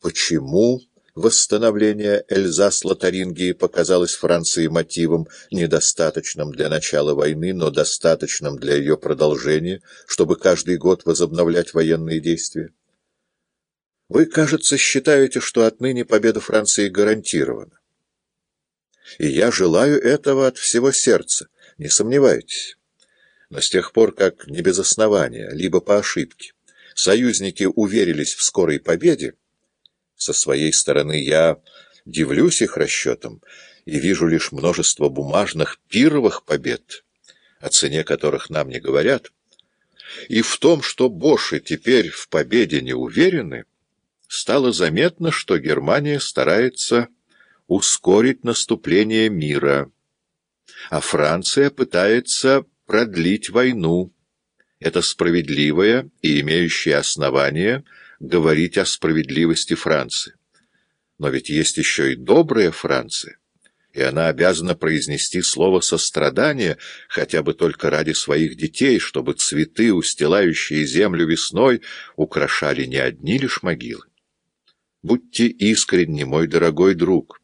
почему восстановление Эльзас-Лотарингии показалось Франции мотивом, недостаточным для начала войны, но достаточным для ее продолжения, чтобы каждый год возобновлять военные действия. Вы, кажется, считаете, что отныне победа Франции гарантирована. И я желаю этого от всего сердца, не сомневайтесь. Но с тех пор, как не без основания, либо по ошибке, союзники уверились в скорой победе, со своей стороны я дивлюсь их расчетам и вижу лишь множество бумажных пировых побед, о цене которых нам не говорят. И в том, что Боши теперь в победе не уверены, стало заметно, что Германия старается ускорить наступление мира, а Франция пытается продлить войну. Это справедливое и имеющее основание – говорить о справедливости Франции. Но ведь есть еще и добрая Франция, и она обязана произнести слово сострадания, хотя бы только ради своих детей, чтобы цветы, устилающие землю весной, украшали не одни лишь могилы. Будьте искренни, мой дорогой друг.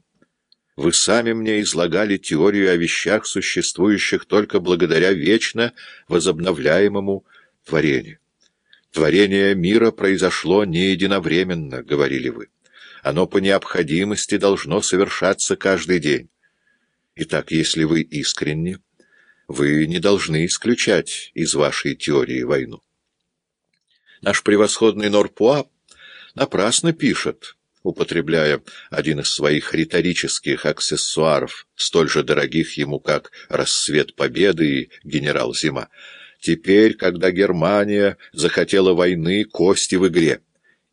Вы сами мне излагали теорию о вещах, существующих только благодаря вечно возобновляемому творению. Творение мира произошло не единовременно, говорили вы. Оно по необходимости должно совершаться каждый день. Итак, если вы искренни, вы не должны исключать из вашей теории войну. Наш превосходный Норпуа напрасно пишет, употребляя один из своих риторических аксессуаров, столь же дорогих ему, как «Рассвет Победы» и «Генерал Зима», Теперь, когда Германия захотела войны, кости в игре.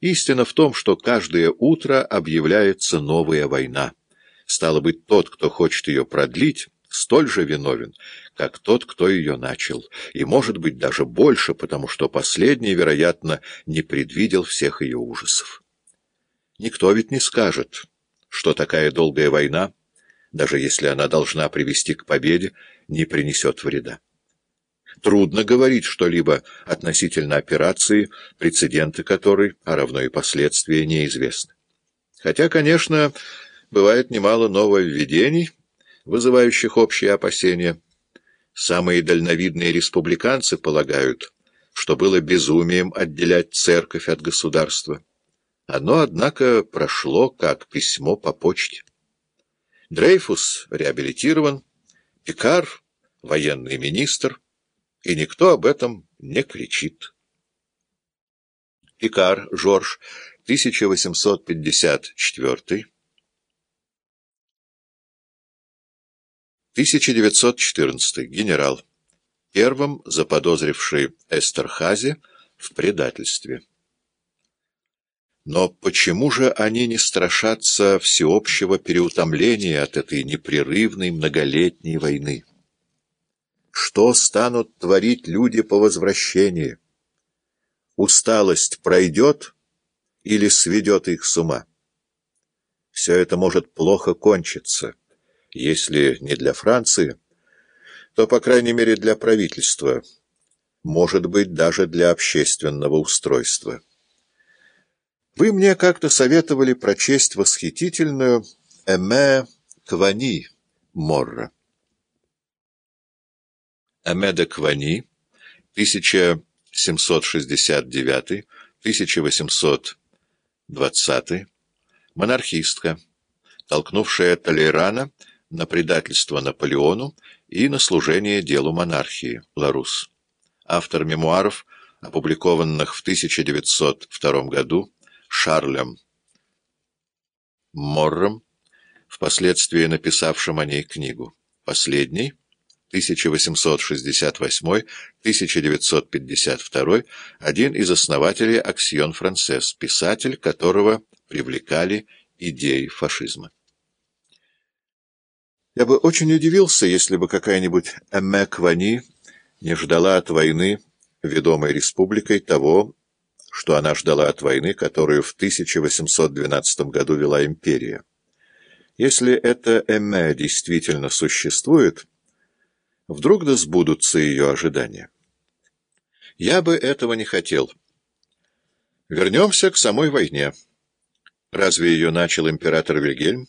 Истина в том, что каждое утро объявляется новая война. Стало быть, тот, кто хочет ее продлить, столь же виновен, как тот, кто ее начал, и, может быть, даже больше, потому что последний, вероятно, не предвидел всех ее ужасов. Никто ведь не скажет, что такая долгая война, даже если она должна привести к победе, не принесет вреда. Трудно говорить что-либо относительно операции, прецеденты которой, а равно и последствия, неизвестны. Хотя, конечно, бывает немало нововведений, вызывающих общие опасения. Самые дальновидные республиканцы полагают, что было безумием отделять церковь от государства. Оно, однако, прошло как письмо по почте. Дрейфус реабилитирован, Пикар — военный министр, и никто об этом не кричит. Пикар Жорж, 1854 1914 генерал, первым заподозривший Эстерхази в предательстве. Но почему же они не страшатся всеобщего переутомления от этой непрерывной многолетней войны? Что станут творить люди по возвращении? Усталость пройдет или сведет их с ума? Все это может плохо кончиться, если не для Франции, то, по крайней мере, для правительства, может быть, даже для общественного устройства. Вы мне как-то советовали прочесть восхитительную «Эме Квани» Морра. Амеда Квани, 1769-1820, монархистка, толкнувшая Толейрана на предательство Наполеону и на служение делу монархии, Ларус. Автор мемуаров, опубликованных в 1902 году Шарлем Морром, впоследствии написавшим о ней книгу. Последний — 1868-1952, один из основателей Аксион Францесс, писатель, которого привлекали идеи фашизма. Я бы очень удивился, если бы какая-нибудь Эмме Квани не ждала от войны, ведомой республикой, того, что она ждала от войны, которую в 1812 году вела империя. Если эта Эмме действительно существует, Вдруг да сбудутся ее ожидания. Я бы этого не хотел. Вернемся к самой войне. Разве ее начал император Вильгельм?